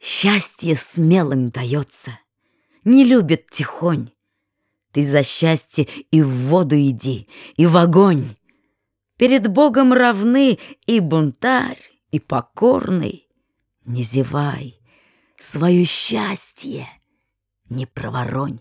Счастье смелым дается, не любит тихонь. Ты за счастье и в воду иди, и в огонь. Перед Богом равны и бунтарь, и покорный. Не зевай, свое счастье не проворонь.